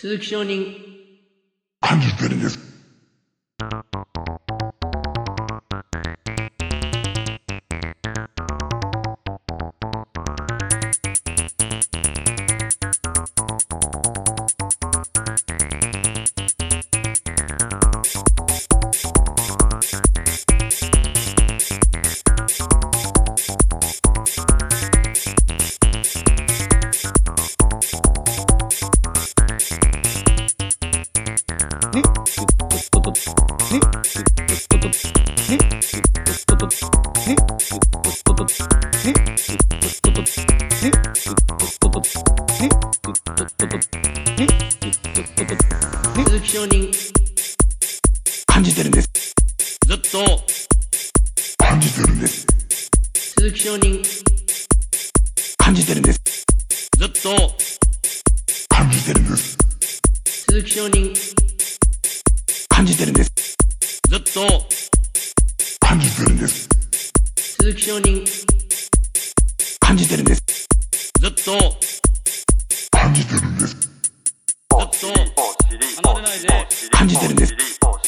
鈴木承認。I'm just. 証人、感じてるんです。鈴木証人、感じてるんです。ずっと、感じてるんです。鈴木証人、感じてるんです。ずっと、感じてるんです。鈴木証人、感じてるんです。ずっと、感じてるんです。鈴木証人、感じてるんです。ずっと、感じてるんです。ずっと、離れないで、感じてるんです。ずっと、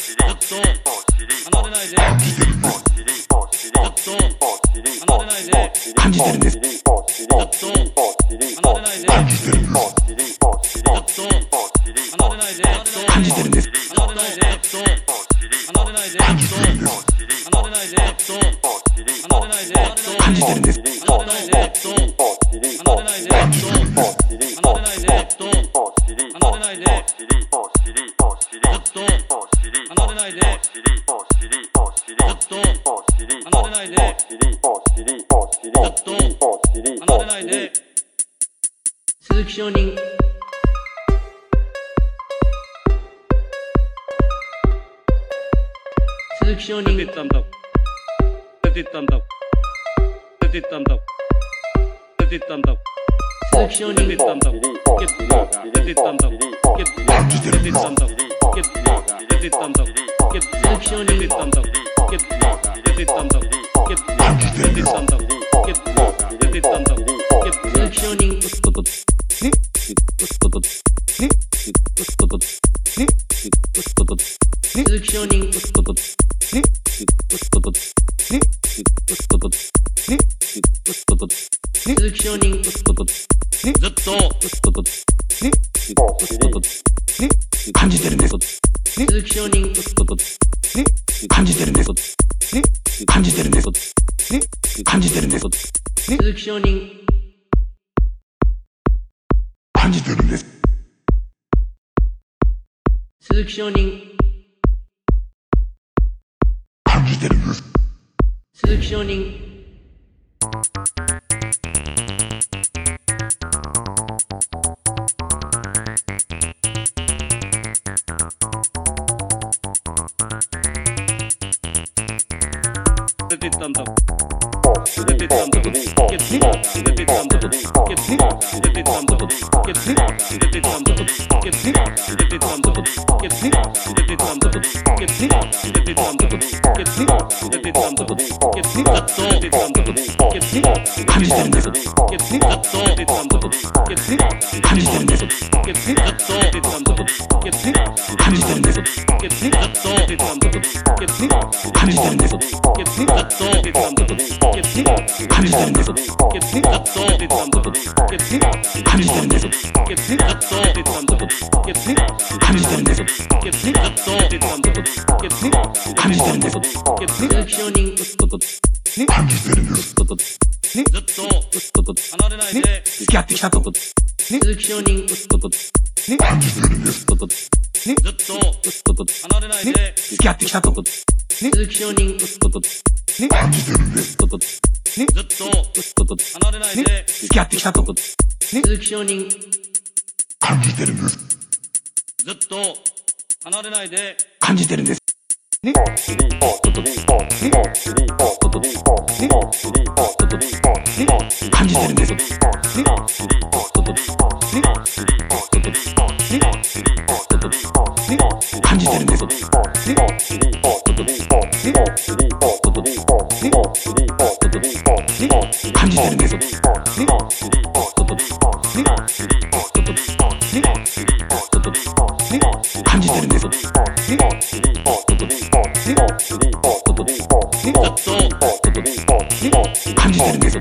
離れないで、感じてるんです。ずっと、離れないで、感じてるんです。ずっと、離れないで、感じてるんです。ずっと、離れないで、感じてるんです。れないで、感じてるんです。離れないで、離れないで、感じてるんです。離れないで、離れないで、感じてるんです。離れないで、離れないで、離れないで、離れないで、離れないで、鈴木証人、functioning. Functioning. とで、ね、ずっととね、で、ずっととね、で、鈴木承認、ずっととね、で、ずっと、ずっととね、で、ずっととね、で、感じてるんです。で、鈴木承認、ずっととね、で、感じてるんです。ね、感じてるんです。ね、感じてるんです。ね、鈴木承認、感じてるんです。鈴木承認。鈴木承認出てったんだ出てったんだ感じてるんです。神さんです神さんです神さんです神さんです神さんです感じてるよ。ね、ずっと、離れないで、ね、付き合ってきたと。ね、鈴木証人、ね、感じてるよ。ね、ずっと、離れないで、付き合ってきたと。ね、鈴木証人、ね、感じてるよ。です。と、離れないで、付き合ってきたと。鈴木証人、感じてるんです。ずっと、離れないで、感じてるんです。感じてるんです。感じてるんです。感じてるんです。感じてるんです。感じてるんです。感じてるんです。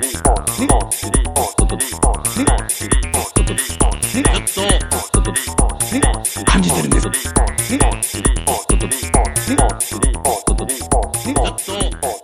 感じてるんです。